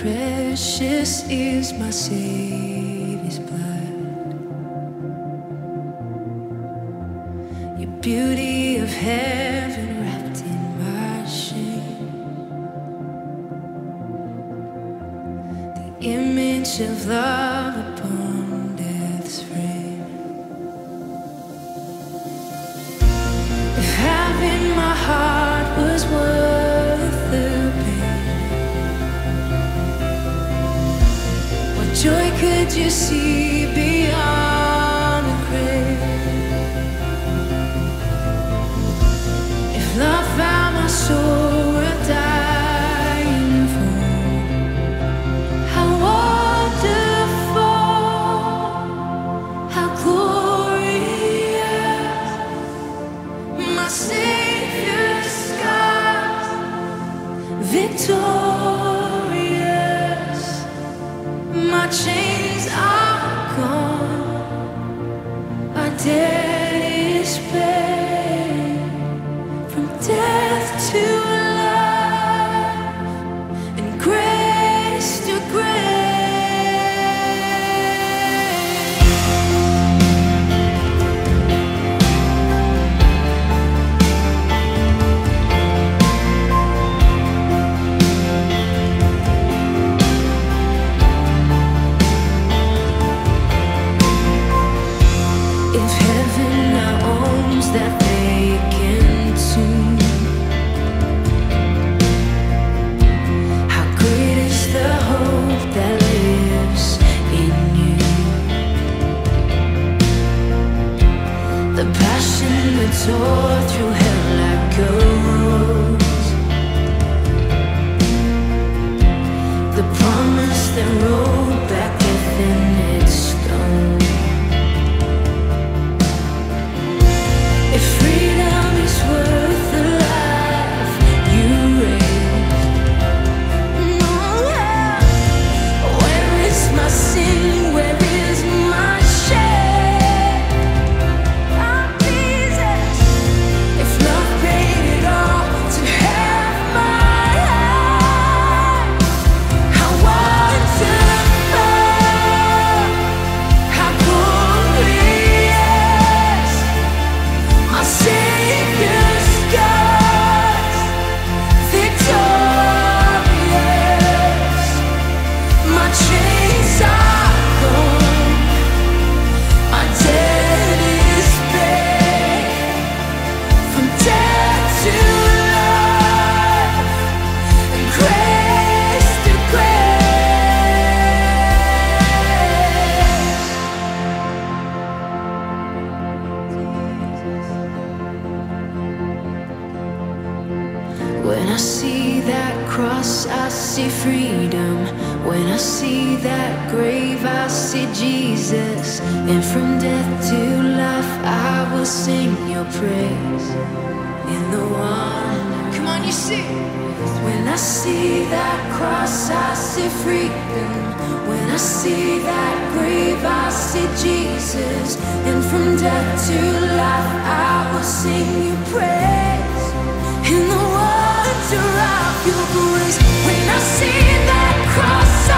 precious is my Savior's blood. Your beauty of heaven wrapped in my shame. The image of love upon death's frame. If having my heart was worth joy my debt is paid. Tore through hell like a the When I see that cross, I see freedom. When I see that grave, I see Jesus. And from death to life, I will sing your praise. In the one, come on, you see. When I see that cross, I see freedom. When I see that grave, I see Jesus. And from death to life, I will sing your praise. Wonder of your grace, when I see that cross,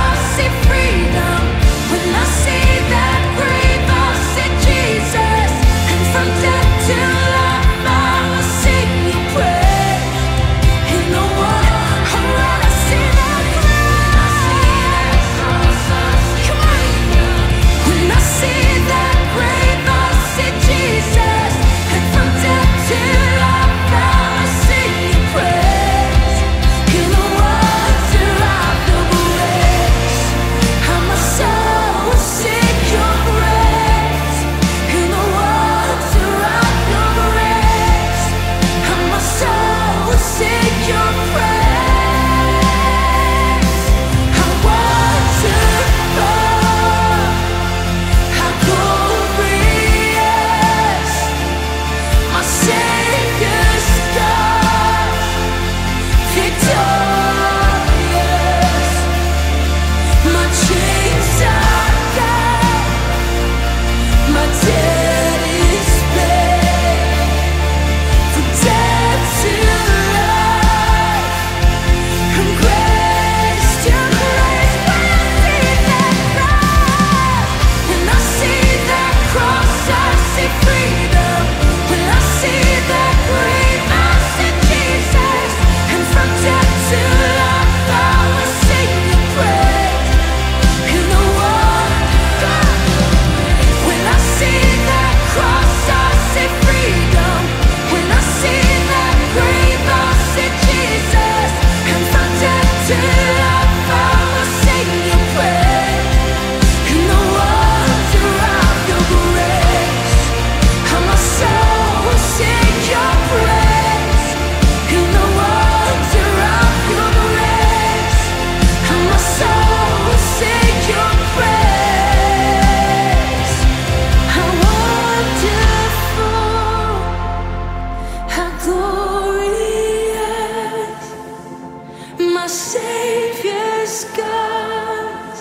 Savior's God,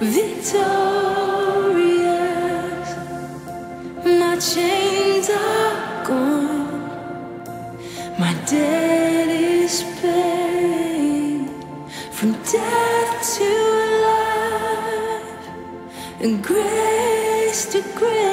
victorious. My chains are gone, my debt is paid. From death to life, and grace to grace.